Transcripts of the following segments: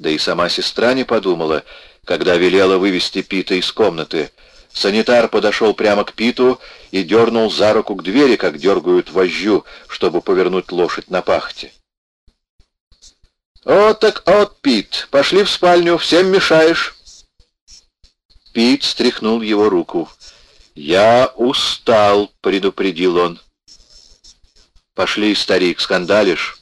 Да и сама сестра не подумала, когда велела вывести Пита из комнаты. Санитар подошел прямо к Питу и дернул за руку к двери, как дергают вожжу, чтобы повернуть лошадь на пахте. «О, так от, Пит, пошли в спальню, всем мешаешь!» Пит стряхнул его руку. «Я устал», — предупредил он. «Пошли, старик, скандалишь.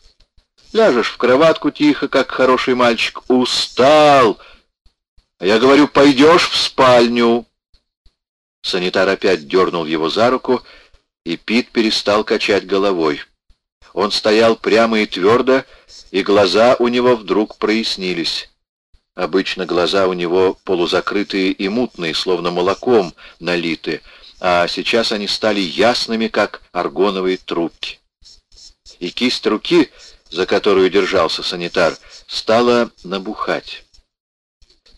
Ляжешь в кроватку тихо, как хороший мальчик. Устал! А я говорю, пойдешь в спальню!» Санитар опять дернул его за руку, и Пит перестал качать головой. Он стоял прямо и твердо, и глаза у него вдруг прояснились. Обычно глаза у него полузакрытые и мутные, словно молоком налиты, а сейчас они стали ясными, как аргоновые трубки. И кисть руки, за которую держался санитар, стала набухать.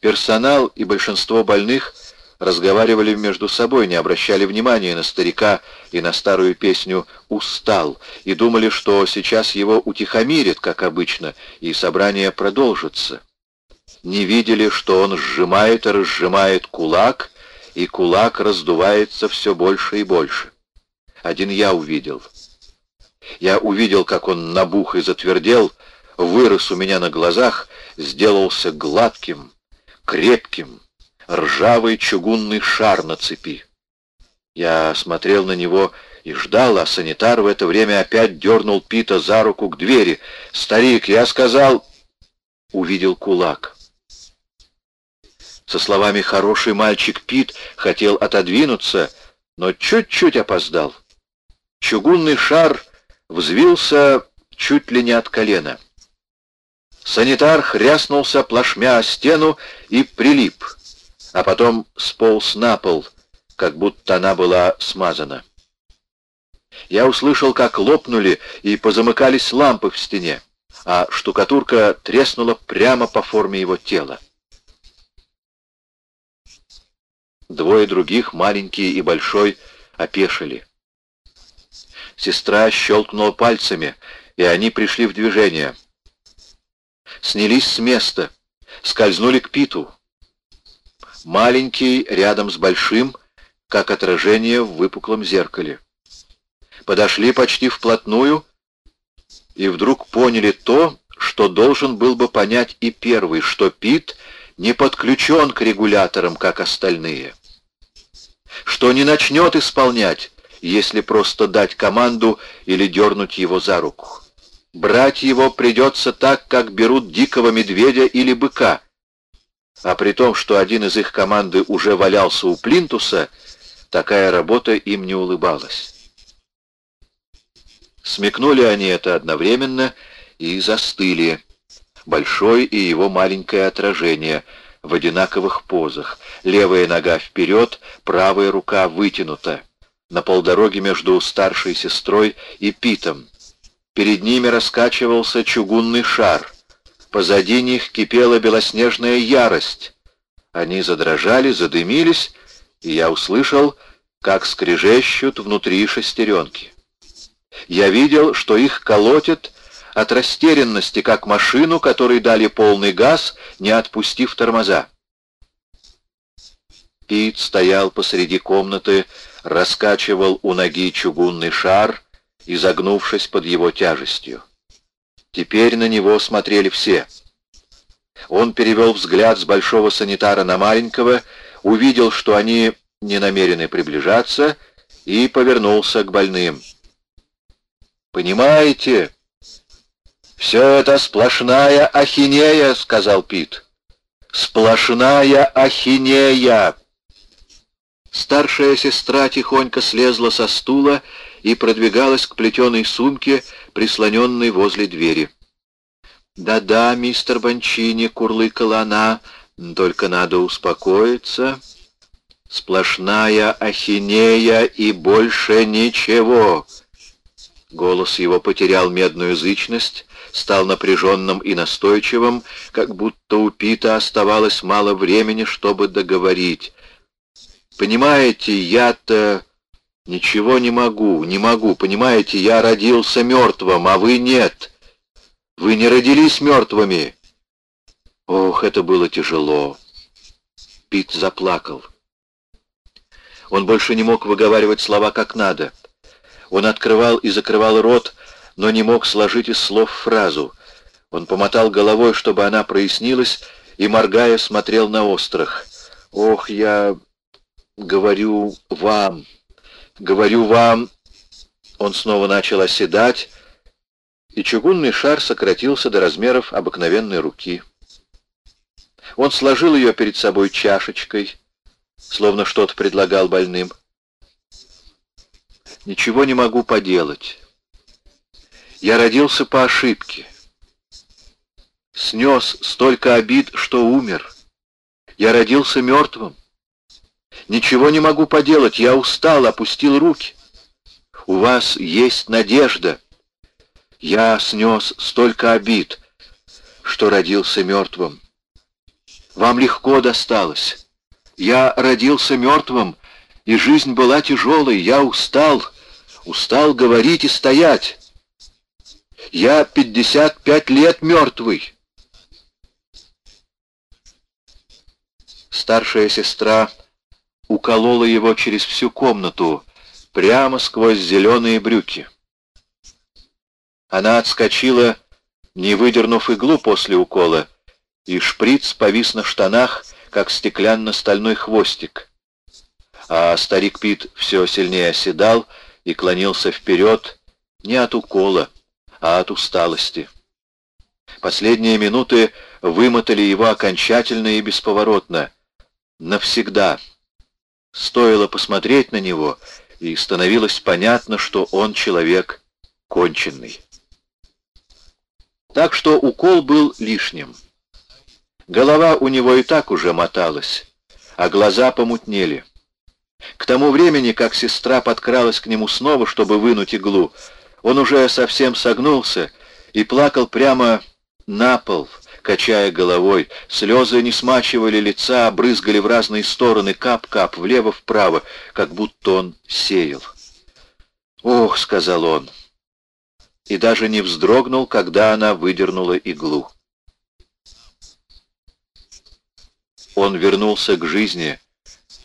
Персонал и большинство больных разговаривали между собой, не обращали внимания на старика и на старую песню «Устал», и думали, что сейчас его утихомирят, как обычно, и собрание продолжится. Не видели, что он сжимает и разжимает кулак, и кулак раздувается все больше и больше. Один я увидел. Я увидел, как он набух и затвердел, вырос у меня на глазах, сделался гладким, крепким, ржавый чугунный шар на цепи. Я смотрел на него и ждал, а санитар в это время опять дернул Пита за руку к двери. «Старик, я сказал...» Увидел кулак. Со словами «хороший мальчик Пит» хотел отодвинуться, но чуть-чуть опоздал. Чугунный шар взвился чуть ли не от колена. Санитар хряснулся плашмя о стену и прилип — а потом сполз на пол, как будто она была смазана. Я услышал, как лопнули и позамыкались лампы в стене, а штукатурка треснула прямо по форме его тела. Двое других, маленький и большой, опешили. Сестра щелкнула пальцами, и они пришли в движение. Снялись с места, скользнули к Питу маленький рядом с большим, как отражение в выпуклом зеркале. Подошли почти вплотную и вдруг поняли то, что должен был бы понять и первый, что Пит не подключен к регуляторам, как остальные. Что не начнет исполнять, если просто дать команду или дернуть его за руку. Брать его придется так, как берут дикого медведя или быка — а при том, что один из их команды уже валялся у плинтуса, такая работа им не улыбалась. Смекнули они это одновременно и застыли. Большой и его маленькое отражение в одинаковых позах. Левая нога вперед, правая рука вытянута. На полдороге между старшей сестрой и Питом. Перед ними раскачивался чугунный шар — Позади них кипела белоснежная ярость. Они задрожали, задымились, и я услышал, как скрежещут внутри шестеренки. Я видел, что их колотят от растерянности, как машину, которой дали полный газ, не отпустив тормоза. Пит стоял посреди комнаты, раскачивал у ноги чугунный шар, изогнувшись под его тяжестью. Теперь на него смотрели все. Он перевел взгляд с большого санитара на маленького, увидел, что они не намерены приближаться, и повернулся к больным. «Понимаете, все это сплошная ахинея», — сказал Пит. «Сплошная ахинея». Старшая сестра тихонько слезла со стула и продвигалась к плетеной сумке, прислоненной возле двери. «Да-да, мистер Бончини», — курлыкала она, — «только надо успокоиться. Сплошная ахинея и больше ничего». Голос его потерял медную язычность, стал напряженным и настойчивым, как будто у Пита оставалось мало времени, чтобы договорить. «Понимаете, я-то ничего не могу, не могу, понимаете, я родился мертвым, а вы нет. Вы не родились мертвыми. Ох, это было тяжело. Пит заплакал. Он больше не мог выговаривать слова как надо. Он открывал и закрывал рот, но не мог сложить из слов фразу. Он помотал головой, чтобы она прояснилась, и, моргая, смотрел на остров. «Ох, я говорю вам, говорю вам...» Он снова начал оседать, и чугунный шар сократился до размеров обыкновенной руки. Он сложил ее перед собой чашечкой, словно что-то предлагал больным. «Ничего не могу поделать. Я родился по ошибке. Снес столько обид, что умер. Я родился мертвым. Ничего не могу поделать, я устал, опустил руки. У вас есть надежда. Я снес столько обид, что родился мертвым. Вам легко досталось. Я родился мертвым, и жизнь была тяжелой. Я устал, устал говорить и стоять. Я пятьдесят пять лет мертвый. Старшая сестра уколола его через всю комнату, прямо сквозь зеленые брюки. Она отскочила, не выдернув иглу после укола, и шприц повис на штанах, как стеклянно-стальной хвостик. А старик Пит все сильнее оседал и клонился вперед не от укола, а от усталости. Последние минуты вымотали его окончательно и бесповоротно. Навсегда. Стоило посмотреть на него, и становилось понятно, что он человек конченный. Так что укол был лишним. Голова у него и так уже моталась, а глаза помутнели. К тому времени, как сестра подкралась к нему снова, чтобы вынуть иглу, он уже совсем согнулся и плакал прямо на пол, качая головой. Слезы не смачивали лица, брызгали в разные стороны, кап-кап, влево-вправо, как будто он сеял. «Ох», — сказал он, и даже не вздрогнул, когда она выдернула иглу. Он вернулся к жизни,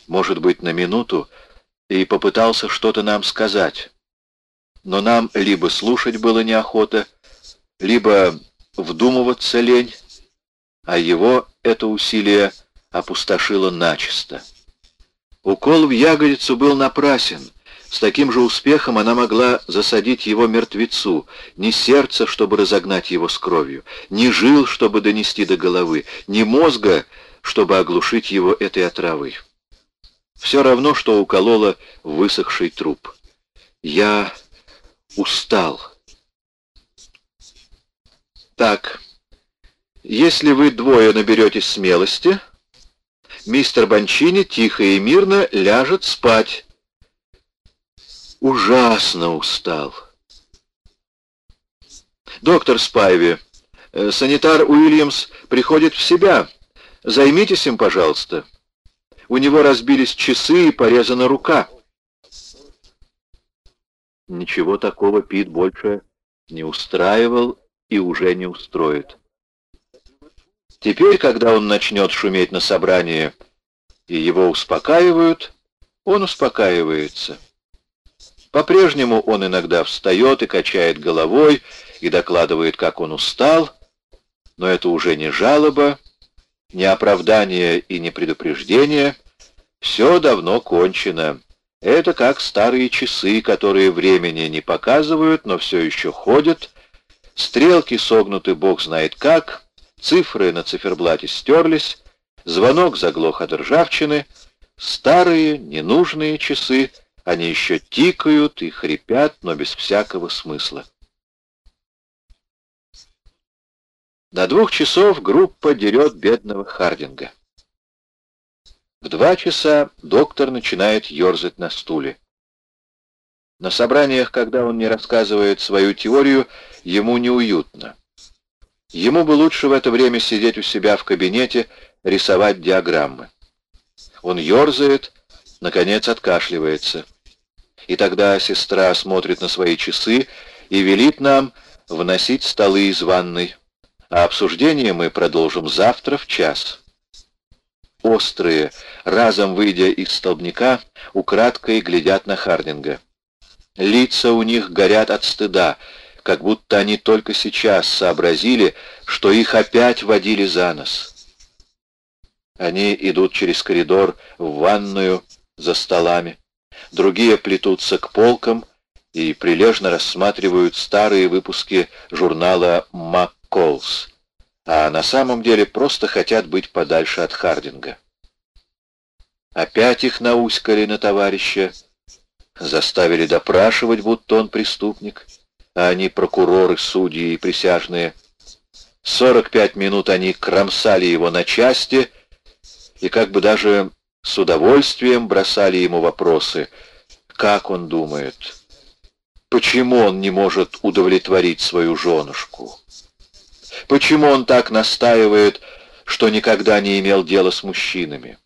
может быть, на минуту, и попытался что-то нам сказать. Но нам либо слушать было неохота, либо вдумываться лень, а его это усилие опустошило начисто. Укол в ягодицу был напрасен. С таким же успехом она могла засадить его мертвецу, ни сердца, чтобы разогнать его с кровью, ни жил, чтобы донести до головы, ни мозга, чтобы оглушить его этой отравой. Все равно, что уколола высохший труп. Я устал. Так, если вы двое наберетесь смелости, мистер Банчини тихо и мирно ляжет спать. Ужасно устал. Доктор Спайви, э, санитар Уильямс приходит в себя. Займитесь им, пожалуйста. У него разбились часы и порезана рука. Ничего такого Пит больше не устраивал и уже не устроит. Теперь, когда он начнет шуметь на собрании, и его успокаивают, он успокаивается. По-прежнему он иногда встает и качает головой, и докладывает, как он устал, но это уже не жалоба, ни оправдание и ни предупреждение, все давно кончено. Это как старые часы, которые времени не показывают, но все еще ходят. Стрелки согнуты бог знает как, цифры на циферблате стерлись, звонок заглох от ржавчины. Старые, ненужные часы, они еще тикают и хрипят, но без всякого смысла. До двух часов группа дерет бедного Хардинга. В два часа доктор начинает ерзать на стуле. На собраниях, когда он не рассказывает свою теорию, ему неуютно. Ему бы лучше в это время сидеть у себя в кабинете, рисовать диаграммы. Он ерзает, наконец откашливается. И тогда сестра смотрит на свои часы и велит нам вносить столы из ванной А обсуждение мы продолжим завтра в час. Острые, разом выйдя из столбняка, украдкой глядят на Хардинга. Лица у них горят от стыда, как будто они только сейчас сообразили, что их опять водили за нос. Они идут через коридор в ванную за столами. Другие плетутся к полкам и прилежно рассматривают старые выпуски журнала «МакКолс», а на самом деле просто хотят быть подальше от Хардинга. Опять их науськали на товарища, заставили допрашивать, будто он преступник, а они прокуроры, судьи и присяжные. Сорок пять минут они кромсали его на части и как бы даже с удовольствием бросали ему вопросы. Как он думает? Почему он не может удовлетворить свою женушку? Почему он так настаивает, что никогда не имел дела с мужчинами?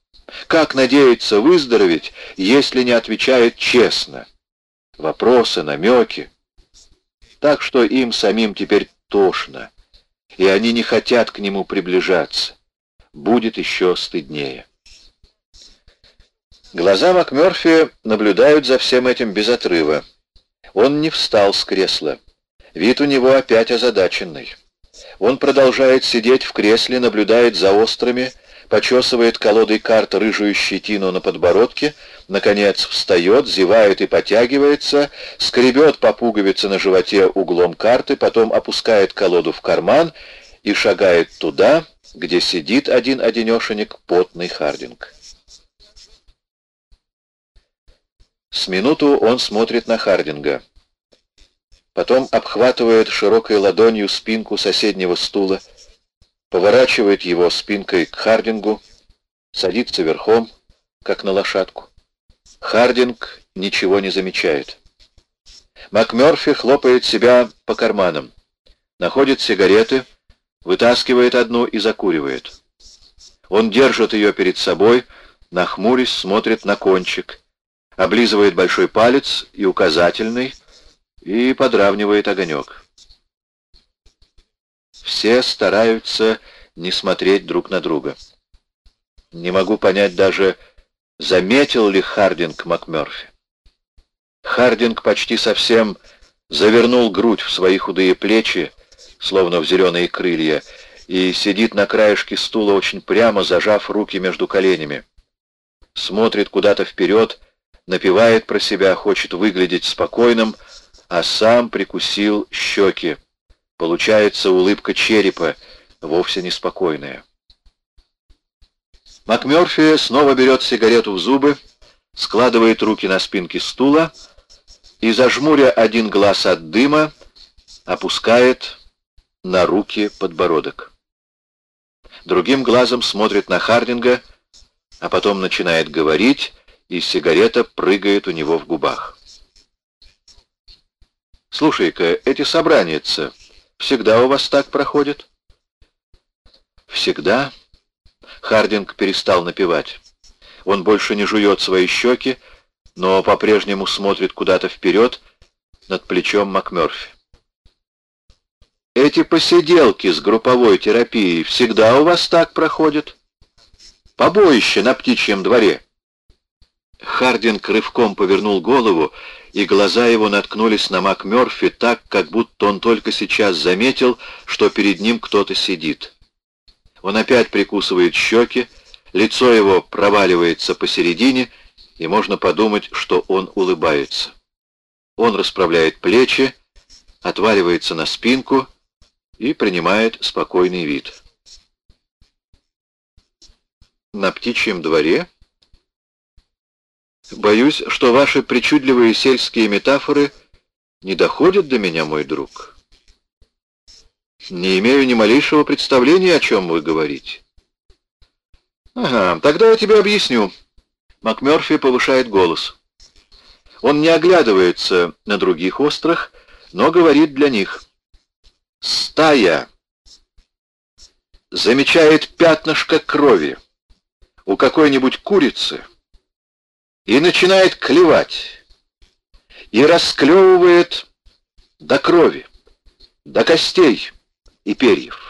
Как надеяться выздороветь, если не отвечает честно? Вопросы, намеки. Так что им самим теперь тошно, и они не хотят к нему приближаться. Будет еще стыднее. Глаза МакМёрфи наблюдают за всем этим без отрыва. Он не встал с кресла. Вид у него опять озадаченный. Он продолжает сидеть в кресле, наблюдает за острыми, почесывает колодой карт рыжую щетину на подбородке, наконец встает, зевает и потягивается, скребет по пуговице на животе углом карты, потом опускает колоду в карман и шагает туда, где сидит один-одинешенек потный Хардинг. С минуту он смотрит на Хардинга. Потом обхватывает широкой ладонью спинку соседнего стула, поворачивает его спинкой к Хардингу, садится верхом, как на лошадку. Хардинг ничего не замечает. МакМёрфи хлопает себя по карманам, находит сигареты, вытаскивает одну и закуривает. Он держит ее перед собой, нахмурясь, смотрит на кончик, облизывает большой палец и указательный и подравнивает огонек. Все стараются не смотреть друг на друга. Не могу понять даже, заметил ли Хардинг МакМёрфи. Хардинг почти совсем завернул грудь в свои худые плечи, словно в зеленые крылья, и сидит на краешке стула очень прямо, зажав руки между коленями. Смотрит куда-то вперед, напевает про себя, хочет выглядеть спокойным, а сам прикусил щеки. Получается улыбка черепа, вовсе неспокойная. МакМёрфи снова берет сигарету в зубы, складывает руки на спинке стула и, зажмуря один глаз от дыма, опускает на руки подбородок. Другим глазом смотрит на Хардинга, а потом начинает говорить, и сигарета прыгает у него в губах. «Слушай-ка, эти собрания-то всегда у вас так проходят?» «Всегда?» Хардинг перестал напевать. Он больше не жует свои щеки, но по-прежнему смотрит куда-то вперед над плечом МакМёрфи. «Эти посиделки с групповой терапией всегда у вас так проходят? Побоище на птичьем дворе?» Хардинг рывком повернул голову, и глаза его наткнулись на Мак Мёрфи так, как будто он только сейчас заметил, что перед ним кто-то сидит. Он опять прикусывает щеки, лицо его проваливается посередине, и можно подумать, что он улыбается. Он расправляет плечи, отваливается на спинку и принимает спокойный вид. На птичьем дворе Боюсь, что ваши причудливые сельские метафоры не доходят до меня, мой друг. Не имею ни малейшего представления, о чем вы говорите. Ага, тогда я тебе объясню. МакМёрфи повышает голос. Он не оглядывается на других острых, но говорит для них. Стая замечает пятнышко крови у какой-нибудь курицы, и начинает клевать, и расклевывает до крови, до костей и перьев.